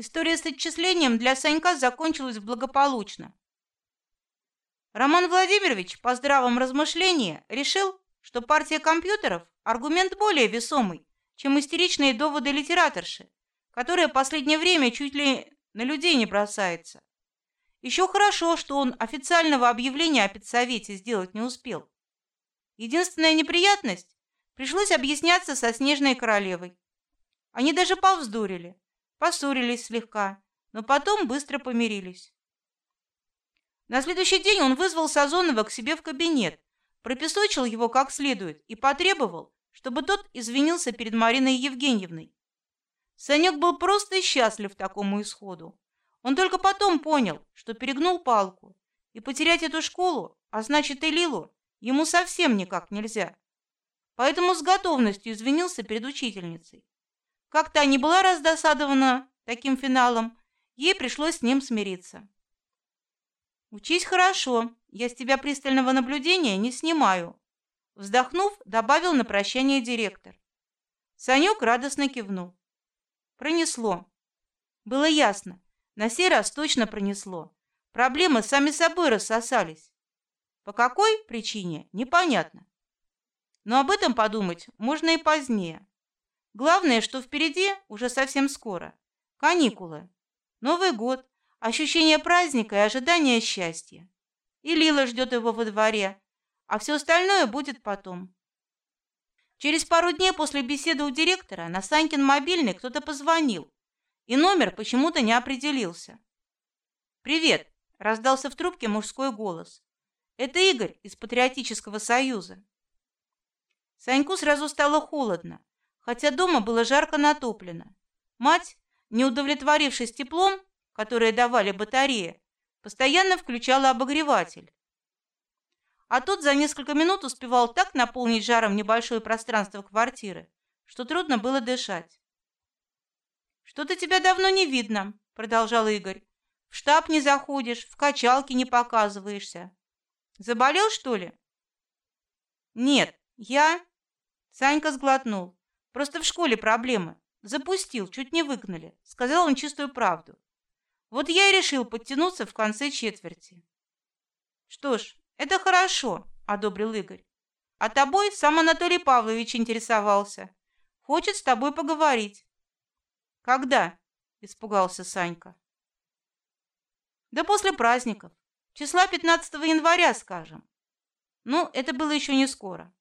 История с отчислением для Санька закончилась благополучно. Роман Владимирович по здравом размышлении решил, что партия компьютеров аргумент более весомый, чем истеричные доводы литераторши, которая последнее время чуть ли на людей не бросается. Еще хорошо, что он официального объявления о педсовете сделать не успел. Единственная неприятность пришлось объясняться со снежной королевой. Они даже повздорили, поссорились слегка, но потом быстро помирились. На следующий день он вызвал Сазонова к себе в кабинет, пропесочил его как следует и потребовал, чтобы тот извинился перед Мариной Евгеньевной. Санек был просто счастлив такому исходу. Он только потом понял, что перегнул палку, и потерять эту школу, а значит и Лилу, ему совсем никак нельзя. Поэтому с готовностью извинился перед учительницей. Как-то не была раздосадована таким финалом, ей пришлось с ним смириться. Учись хорошо, я с тебя пристального наблюдения не снимаю. Вздохнув, добавил на прощание директор. Санек радостно кивнул. Пронесло. Было ясно, на сей раз точно пронесло. Проблемы сами собой рассосались. По какой причине, непонятно. Но об этом подумать можно и позднее. Главное, что впереди уже совсем скоро каникулы, Новый год, ощущение праздника и ожидание счастья. И Лила ждет его во дворе, а все остальное будет потом. Через пару дней после беседы у директора на Санькин мобильный кто-то позвонил и номер почему-то не определился. Привет, раздался в трубке мужской голос. Это Игорь из Патриотического союза. Саньку сразу стало холодно, хотя дома было жарко натоплено. Мать, не удовлетворившись теплом, которое давали батареи, постоянно включала обогреватель. А тот за несколько минут успевал так наполнить жаром небольшое пространство квартиры, что трудно было дышать. Что-то тебя давно не видно, продолжал Игорь. В штаб не заходишь, в качалке не показываешься. Заболел что ли? Нет, я. Санька сглотнул. Просто в школе проблемы. Запустил, чуть не выгнали. Сказал он чистую правду. Вот я и решил подтянуться в конце четверти. Что ж, это хорошо, одобрил Игорь. А тобой сам Анатолий Павлович интересовался. Хочет с тобой поговорить. Когда? испугался Санька. Да после праздников, числа 15 января, скажем. Ну, это было еще не скоро.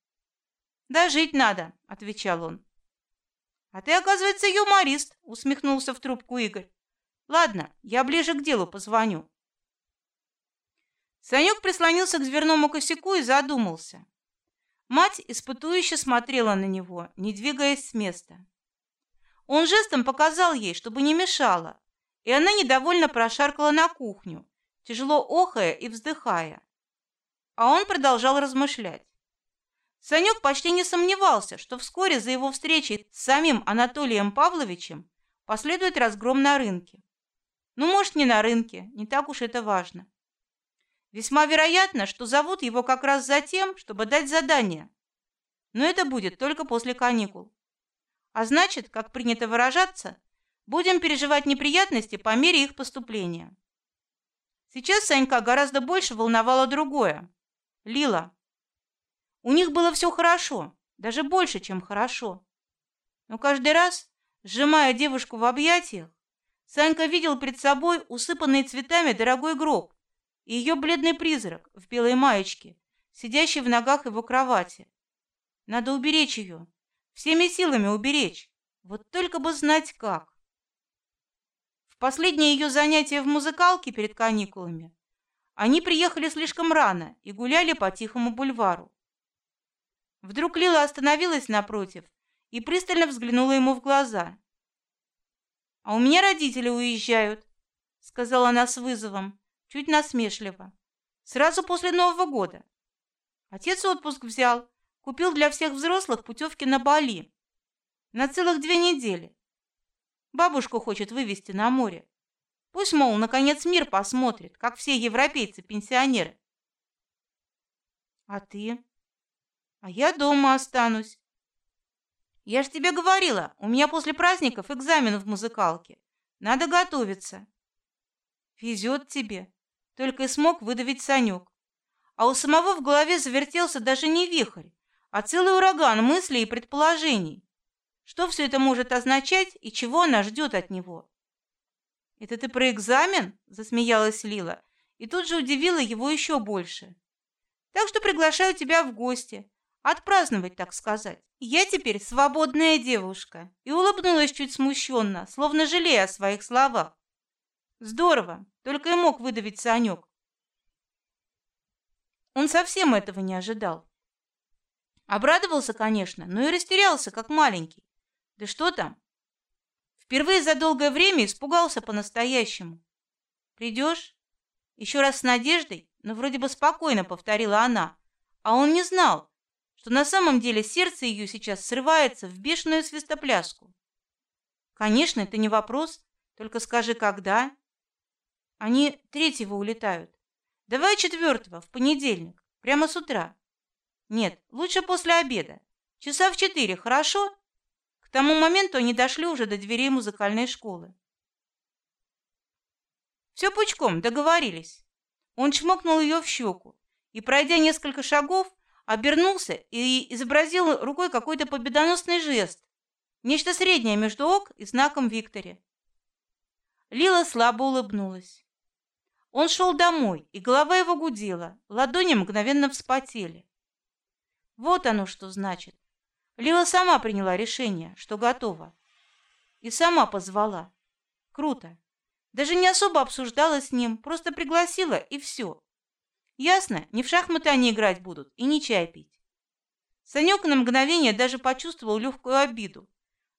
Да жить надо, отвечал он. А ты, оказывается, юморист, усмехнулся в трубку Игорь. Ладно, я ближе к делу позвоню. Санек прислонился к дверному косяку и задумался. Мать испытующе смотрела на него, не двигаясь с места. Он жестом показал ей, чтобы не мешала, и она недовольно прошаркала на кухню, тяжело охая и вздыхая. А он продолжал размышлять. Санек почти не сомневался, что вскоре за его встречей с самим Анатолием Павловичем последует разгром на рынке. Ну, может, не на рынке, не так уж это важно. Весьма вероятно, что зовут его как раз за тем, чтобы дать задание. Но это будет только после каникул. А значит, как принято выражаться, будем переживать неприятности по мере их поступления. Сейчас Санька гораздо больше волновало другое. Лила. У них было все хорошо, даже больше, чем хорошо. Но каждый раз, сжимая девушку в объятиях, Санька видел перед собой усыпанный цветами дорогой гроб и ее бледный призрак в белой маечке, сидящий в ногах его кровати. Надо уберечь ее, всеми силами уберечь. Вот только бы знать как. В последнее ее занятие в музыкалке перед каникулами они приехали слишком рано и гуляли по тихому бульвару. Вдруг Лила остановилась напротив и пристально взглянула ему в глаза. А у меня родители уезжают, сказала она с вызовом, чуть насмешливо. Сразу после Нового года. Отец отпуск взял, Купил для всех взрослых путевки на Бали на целых две недели. Бабушку хочет вывести на море. Пусть мол наконец мир посмотрит, как все европейцы-пенсионеры. А ты? А я дома останусь. Я ж тебе говорила, у меня после праздников экзамен в музыкалке. Надо готовиться. Везет тебе, только и смог выдавить Санек. А у самого в голове завертелся даже не вихрь, а целый ураган мыслей и предположений. Что все это может означать и чего она ждет от него? Это ты про экзамен? засмеялась Лила и тут же удивила его еще больше. Так что приглашаю тебя в гости, отпраздновать, так сказать. Я теперь свободная девушка. И улыбнулась чуть смущенно, словно жалея о своих словах. Здорово, только и мог выдавить Санек. Он совсем этого не ожидал. Обрадовался, конечно, но и растерялся, как маленький. Да что там? Впервые за долгое время испугался по-настоящему. Придешь? Еще раз с надеждой, но вроде бы спокойно повторила она, а он не знал, что на самом деле сердце ее сейчас срывается в бешеную свистопляску. Конечно, это не вопрос, только скажи, когда. Они третьего улетают. Давай четвертого, в понедельник, прямо с утра. Нет, лучше после обеда. Часа в четыре, хорошо? К тому моменту они дошли уже до дверей музыкальной школы. Все пучком, договорились. Он чмокнул ее в щеку и, пройдя несколько шагов, обернулся и изобразил рукой какой-то победоносный жест, нечто среднее между ок и знаком Викторе. Лила слабо улыбнулась. Он шел домой, и голова его гудела, ладони мгновенно вспотели. Вот оно что значит. Лила сама приняла решение, что готова, и сама позвала. Круто. Даже не особо обсуждала с ним, просто пригласила и все. Ясно, не в шахматы они играть будут и не чай пить. Санек на мгновение даже почувствовал легкую обиду,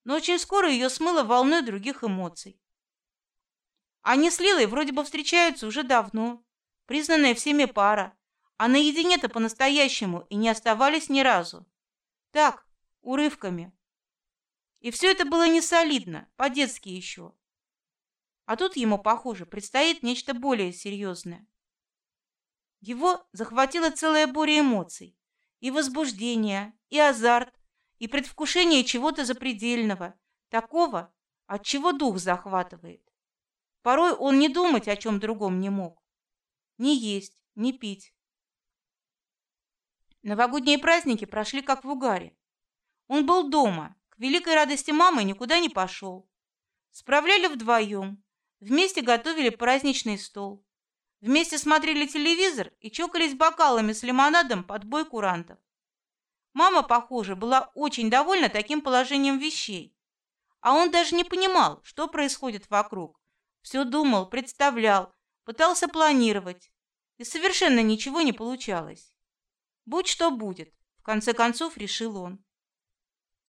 но очень скоро ее смыло волной других эмоций. Они с Лилой вроде бы встречаются уже давно, признанная всеми пара, а наедине-то по-настоящему и не оставались ни разу. Так, урывками. И все это было не солидно, по-детски еще. А тут ему, похоже, предстоит нечто более серьезное. Его захватила целая буря эмоций, и возбуждение, и азарт, и предвкушение чего-то запредельного, такого, от чего дух захватывает. Порой он не думать о чем другом не мог, не есть, не пить. Новогодние праздники прошли как в угаре. Он был дома, к великой радости мамы никуда не пошел. Справляли вдвоем, вместе готовили праздничный стол, вместе смотрели телевизор и чокались бокалами с лимонадом под бой курантов. Мама, похоже, была очень довольна таким положением вещей, а он даже не понимал, что происходит вокруг. Все думал, представлял, пытался планировать, и совершенно ничего не получалось. Будь что будет, в конце концов решил он.